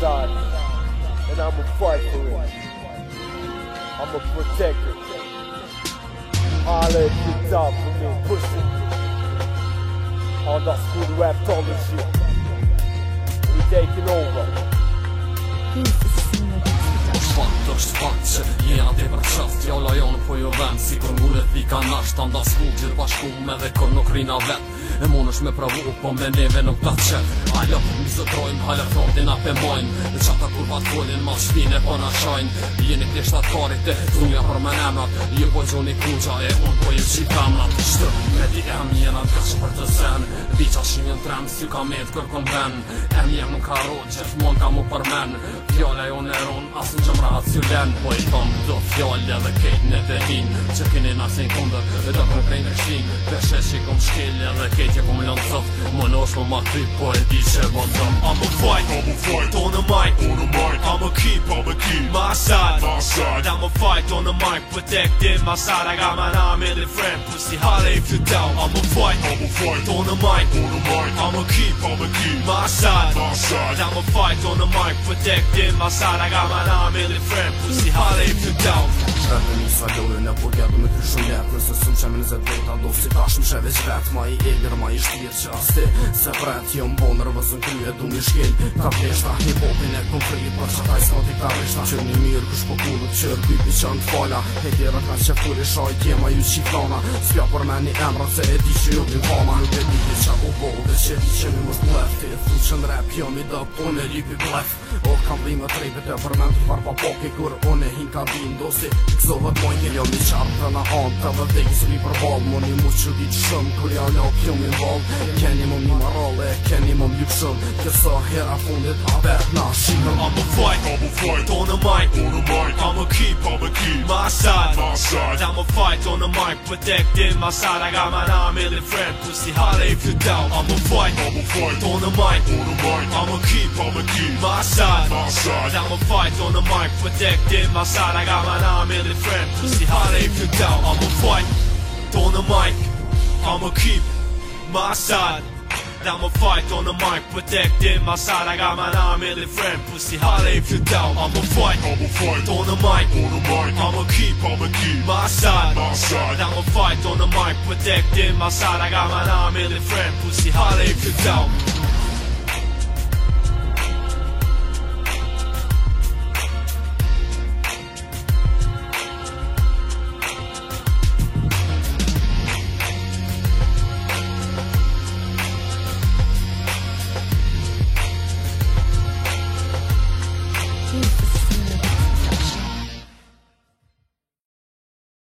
side, and I'ma fight for it. I'ma protect it. Holla if you down for me, push it. Anda School Raptology. We taking over. Shfat është fat që jena të për po jo vend Si kur ngullet vika nasht Anda s'ku gjithë bashku me dhe kur nuk rina vet. E mon është me pravu po me neve nuk ta që Alo, mi zotrojmë, hala frontin a pe mojnë Dhe qata kur bat folin ma shpine po na shajnë. Jeni të shtat karit e thunja për me nemrat Je po gjoni kuqa e unë po ju qi kamrat. Shtër, me di em jena të që për të sen. Biqa shimin trem si ka me të kërkon ven Em jem në karo gjithmon ka mu përmen. Fjalla jo në eron as në gjëmra atë len Po i thom do fjallë edhe kejt në të hin Që kini nasin kundër dhe do kërë prej në kshin Peshe që i kom shkel edhe kejt je kom lënë soft Më nosh më ma ty po e di që më thëm I'ma fight, fight on the mic, on the mic. I'ma keep, I'ma keep my side, my side. I'ma fight on the mic, protecting my side. I got my nine million friend, pussy holla if you down. I'ma fight, I'ma fight on the mic, on the mic. I'ma keep, I'ma keep my side, my side. I'ma fight on the mic, protecting my side. I got my nine million friend, pussy holla if you down. Sa lojë në po gjerë me kry shumë letë Nëse sëm që me në zetë veta Do si tash më sheve që vetë Ma i egrë, ma i shtirë që asti Se bret jo më bonë rëvëzën krye Du një shkel. Ka pleshta Një popin e kom fri Për që taj s'ma t'i ka rishta Që një mirë kush po kullu të qërë Bipi që në t'falla E tjera ka që furi shaj Tjema ju qiflana S'pja për me një emra Se e di që ju t'in fama. Nuk e di që u bo Dhe që di që mi mës blefti Thu që në rap jo mi dëp Unë e ripi blef. O kam dhime trejbet e për men të far pa poki Kur unë e hin kabin Do si Këzohet mojnë jo mi qartë dhe në anë Të dhe dhejkë së mi për balë Më një mu që ditë shumë Kër ja lop jo mi valë Keni më mi marale Keni më mjuk shumë Kësa hera fundit A na shikëm I'ma fight, fight on the mic, on the mic. I'ma keep, I'ma keep my side, my side. I'ma fight on the mic, protecting my side. I got my nine million friend, pussy holla if you down. I'ma fight, I'ma fight on the mic, on the mic. I'ma keep, I'ma keep my side, my side. I'ma fight on the mic, protecting my side. I got my nine million friend, pussy holla if you down. I'ma fight on the mic, I'ma keep my side. I'ma fight on the mic, protecting my side. I got my nine million friend, pussy holla if you down. I'ma fight, I'ma fight on the mic, on the mic. I'ma keep, I'ma keep my side. my side. I'ma fight on the mic, protecting my side. I got my nine million friend, pussy holla if you down.